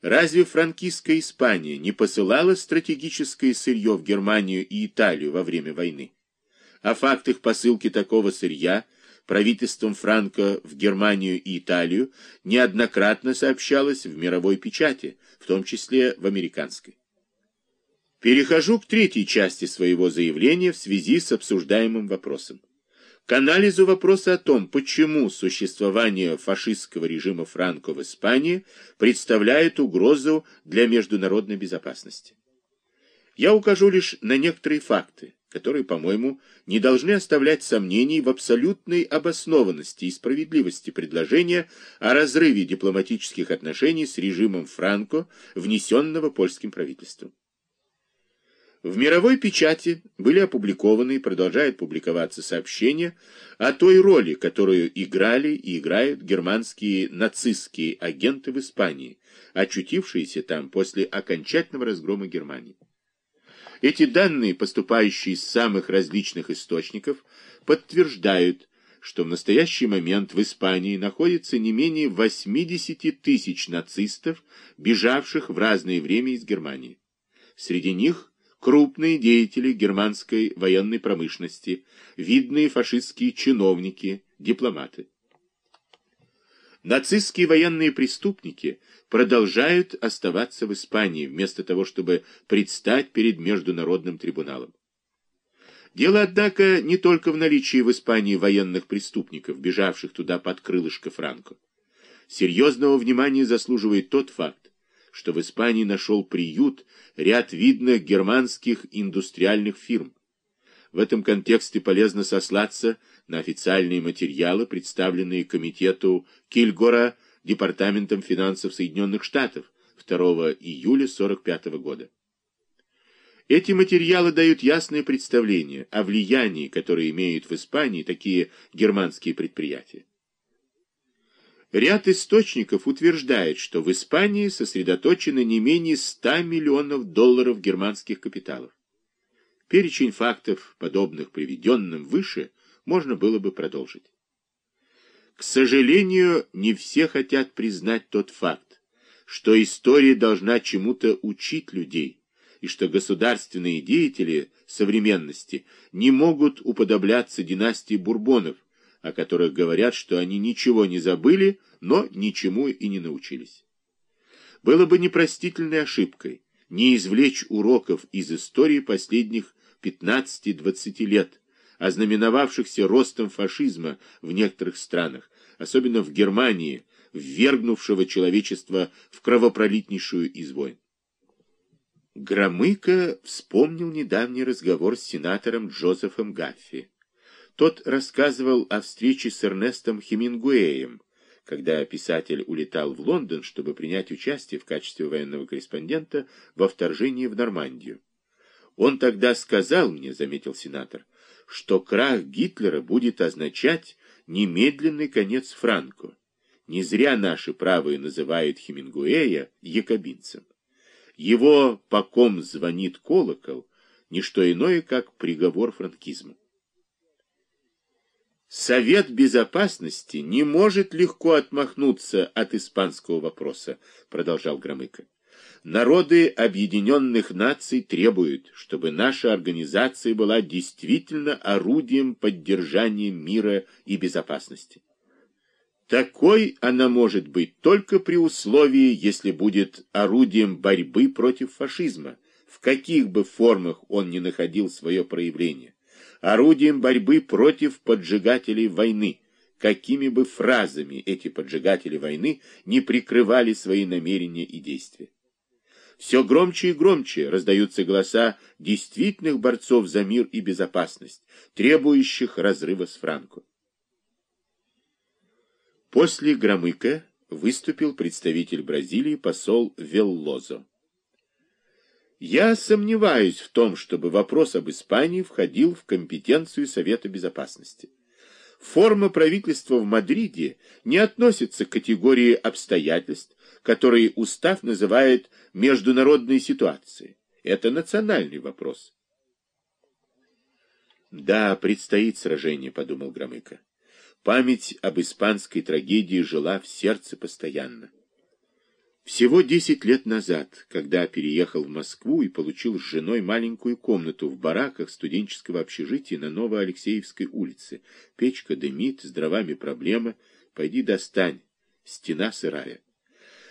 Разве франкистская Испания не посылала стратегическое сырье в Германию и Италию во время войны? О фактах посылки такого сырья правительством Франко в Германию и Италию неоднократно сообщалось в мировой печати, в том числе в американской. Перехожу к третьей части своего заявления в связи с обсуждаемым вопросом к анализу вопроса о том, почему существование фашистского режима Франко в Испании представляет угрозу для международной безопасности. Я укажу лишь на некоторые факты, которые, по-моему, не должны оставлять сомнений в абсолютной обоснованности и справедливости предложения о разрыве дипломатических отношений с режимом Франко, внесенного польским правительством. В мировой печати были опубликованы и продолжают публиковаться сообщения о той роли, которую играли и играют германские нацистские агенты в Испании, очутившиеся там после окончательного разгрома Германии. Эти данные, поступающие из самых различных источников, подтверждают, что в настоящий момент в Испании находится не менее 80 тысяч нацистов, бежавших в разное время из Германии. Среди них крупные деятели германской военной промышленности, видные фашистские чиновники, дипломаты. Нацистские военные преступники продолжают оставаться в Испании, вместо того, чтобы предстать перед международным трибуналом. Дело, однако, не только в наличии в Испании военных преступников, бежавших туда под крылышко Франко. Серьезного внимания заслуживает тот факт, что в Испании нашел приют ряд видных германских индустриальных фирм. В этом контексте полезно сослаться на официальные материалы, представленные комитету Кильгора Департаментом финансов Соединенных Штатов 2 июля 1945 года. Эти материалы дают ясное представление о влиянии, которое имеют в Испании такие германские предприятия. Ряд источников утверждает, что в Испании сосредоточено не менее 100 миллионов долларов германских капиталов. Перечень фактов, подобных приведенным выше, можно было бы продолжить. К сожалению, не все хотят признать тот факт, что история должна чему-то учить людей, и что государственные деятели современности не могут уподобляться династии Бурбонов, о которых говорят, что они ничего не забыли, но ничему и не научились. Было бы непростительной ошибкой не извлечь уроков из истории последних 15-20 лет, ознаменовавшихся ростом фашизма в некоторых странах, особенно в Германии, ввергнувшего человечество в кровопролитнейшую из войн. Громыко вспомнил недавний разговор с сенатором Джозефом Гаффи. Тот рассказывал о встрече с Эрнестом Хемингуэем, когда писатель улетал в Лондон, чтобы принять участие в качестве военного корреспондента во вторжении в Нормандию. Он тогда сказал мне, заметил сенатор, что крах Гитлера будет означать немедленный конец Франко. Не зря наши правые называют Хемингуэя якобинцем. Его «по ком звонит колокол» — не что иное, как приговор франкизму. Совет Безопасности не может легко отмахнуться от испанского вопроса, продолжал Громыко. Народы Объединенных Наций требуют, чтобы наша организация была действительно орудием поддержания мира и безопасности. Такой она может быть только при условии, если будет орудием борьбы против фашизма, в каких бы формах он ни находил свое проявление орудием борьбы против поджигателей войны, какими бы фразами эти поджигатели войны не прикрывали свои намерения и действия. Все громче и громче раздаются голоса действительных борцов за мир и безопасность, требующих разрыва с Франко. После Громыка выступил представитель Бразилии посол Веллозо. Я сомневаюсь в том, чтобы вопрос об Испании входил в компетенцию Совета Безопасности. Форма правительства в Мадриде не относится к категории обстоятельств, которые устав называет международной ситуацией. Это национальный вопрос. Да, предстоит сражение, подумал Громыко. Память об испанской трагедии жила в сердце постоянно. Всего десять лет назад, когда переехал в Москву и получил с женой маленькую комнату в бараках студенческого общежития на Новоалексеевской улице, печка дымит, с дровами проблема, пойди достань, стена сырая.